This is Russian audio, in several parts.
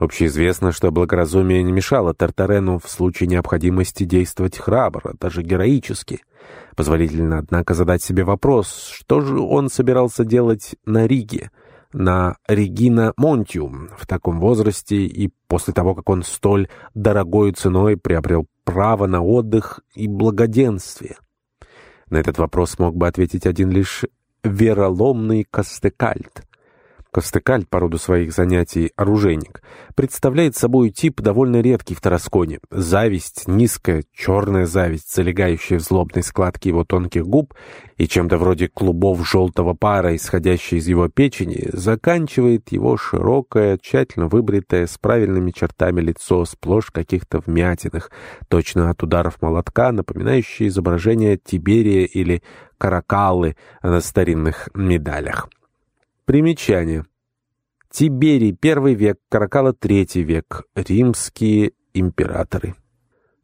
Общеизвестно, что благоразумие не мешало Тартарену в случае необходимости действовать храбро, даже героически. Позволительно, однако, задать себе вопрос, что же он собирался делать на Риге, на Регина Монтиум в таком возрасте и после того, как он столь дорогой ценой приобрел право на отдых и благоденствие. На этот вопрос мог бы ответить один лишь вероломный Кастекальт. Ковстекаль по роду своих занятий оружейник, представляет собой тип довольно редкий в Тарасконе. Зависть, низкая, черная зависть, залегающая в злобной складке его тонких губ и чем-то вроде клубов желтого пара, исходящей из его печени, заканчивает его широкое, тщательно выбритое, с правильными чертами лицо, сплошь каких-то вмятинах, точно от ударов молотка, напоминающие изображение Тиберия или Каракаллы на старинных медалях. Примечание. Тиберий — первый век, Каракала — третий век, римские императоры.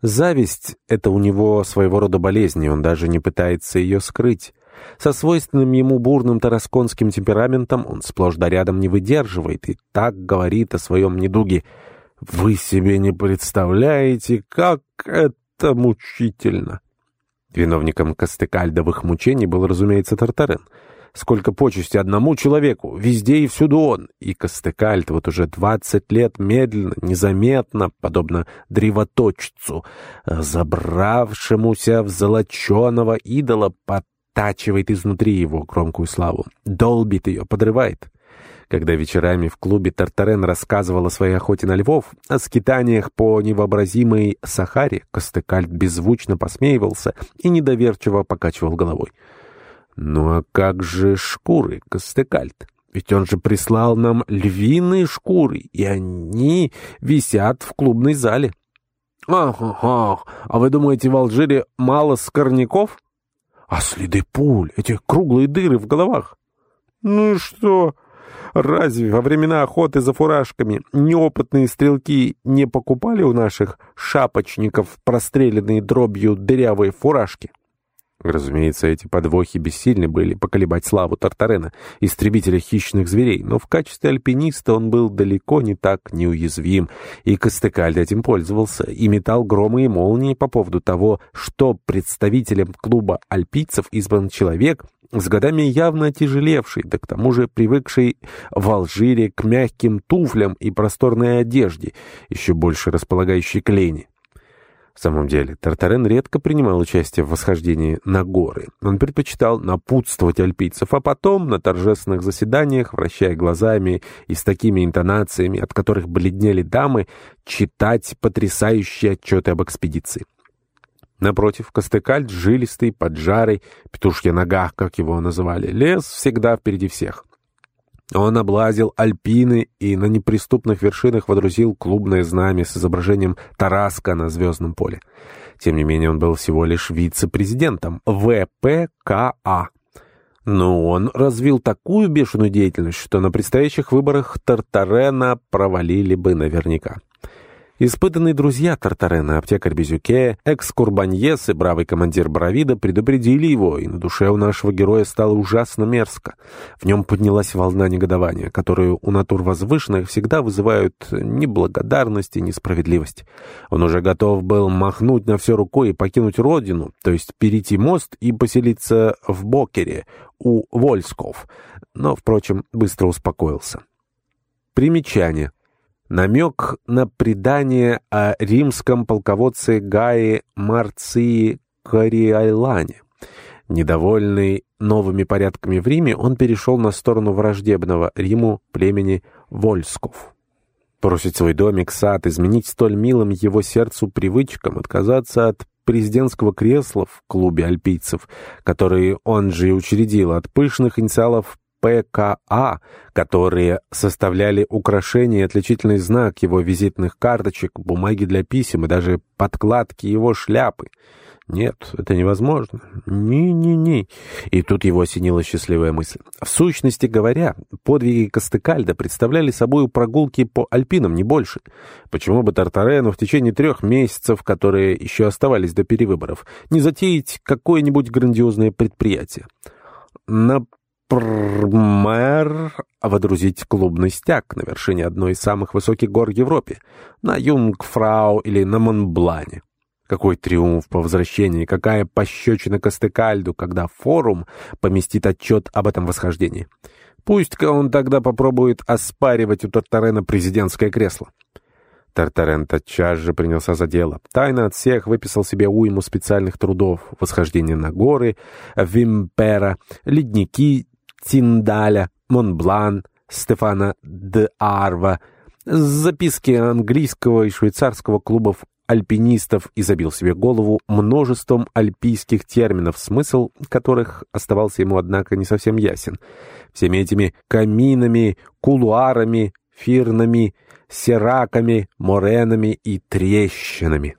Зависть — это у него своего рода болезнь, и он даже не пытается ее скрыть. Со свойственным ему бурным тарасконским темпераментом он сплошь да рядом не выдерживает и так говорит о своем недуге. «Вы себе не представляете, как это мучительно!» Виновником кастекальдовых мучений был, разумеется, Тартарен — Сколько почести одному человеку, везде и всюду он. И Костекальт вот уже двадцать лет медленно, незаметно, подобно древоточцу, забравшемуся в золоченого идола, подтачивает изнутри его громкую славу, долбит ее, подрывает. Когда вечерами в клубе Тартарен рассказывал о своей охоте на львов, о скитаниях по невообразимой Сахаре, Костекальт беззвучно посмеивался и недоверчиво покачивал головой. Ну а как же шкуры, Костекальт? Ведь он же прислал нам львиные шкуры, и они висят в клубной зале. Ах, ах, ах, а вы думаете, в Алжире мало скорняков? А следы пуль, эти круглые дыры в головах? Ну и что? Разве во времена охоты за фуражками неопытные стрелки не покупали у наших шапочников простреленные дробью дырявые фуражки? Разумеется, эти подвохи бессильны были поколебать славу Тартарена, истребителя хищных зверей, но в качестве альпиниста он был далеко не так неуязвим, и Костыкальд этим пользовался, и метал громы и молнии по поводу того, что представителем клуба альпийцев избран человек, с годами явно отяжелевший, да к тому же привыкший в Алжире к мягким туфлям и просторной одежде, еще больше располагающей к лени. В самом деле, Тартарен редко принимал участие в восхождении на горы. Он предпочитал напутствовать альпийцев, а потом на торжественных заседаниях, вращая глазами и с такими интонациями, от которых бледнели дамы, читать потрясающие отчеты об экспедиции. Напротив, Костыкальд, жилистый, поджарый, петушья нога, как его называли, лес всегда впереди всех. Он облазил Альпины и на неприступных вершинах водрузил клубное знамя с изображением Тараска на звездном поле. Тем не менее, он был всего лишь вице-президентом ВПКА. Но он развил такую бешеную деятельность, что на предстоящих выборах Тартарена провалили бы наверняка. Испытанные друзья Тартарена, аптекарь Безюке, экс-курбаньес и бравый командир Бравида предупредили его, и на душе у нашего героя стало ужасно мерзко. В нем поднялась волна негодования, которую у натур возвышенных всегда вызывают неблагодарность и несправедливость. Он уже готов был махнуть на все рукой и покинуть родину, то есть перейти мост и поселиться в Бокере у Вольсков, но, впрочем, быстро успокоился. Примечание. Намек на предание о римском полководце Гаи Марции Кориайлане. Недовольный новыми порядками в Риме, он перешел на сторону враждебного Риму племени Вольсков. Бросить свой домик, сад, изменить столь милым его сердцу привычкам, отказаться от президентского кресла в клубе альпийцев, который он же и учредил, от пышных инициалов ПКА, которые составляли украшение и отличительный знак его визитных карточек, бумаги для писем и даже подкладки его шляпы. Нет, это невозможно. Ни-ни-ни. И тут его осенила счастливая мысль. В сущности говоря, подвиги Костыкальда представляли собой прогулки по Альпинам, не больше. Почему бы Тартарену в течение трех месяцев, которые еще оставались до перевыборов, не затеять какое-нибудь грандиозное предприятие? На Прмер водрузить клубный стяг на вершине одной из самых высоких гор Европе, на Юнгфрау или на Монблане. Какой триумф по возвращении, какая пощечина Костыкальду, когда форум поместит отчет об этом восхождении. Пусть-ка он тогда попробует оспаривать у Тартарена президентское кресло. Тартарен тотчас же принялся за дело. Тайно от всех выписал себе уйму специальных трудов. Восхождение на горы, Вимпера, ледники Тиндаля, Монблан, Стефана де Арва, записки английского и швейцарского клубов альпинистов и забил себе голову множеством альпийских терминов, смысл которых оставался ему, однако, не совсем ясен. Всеми этими каминами, кулуарами, фирнами, сераками, моренами и трещинами.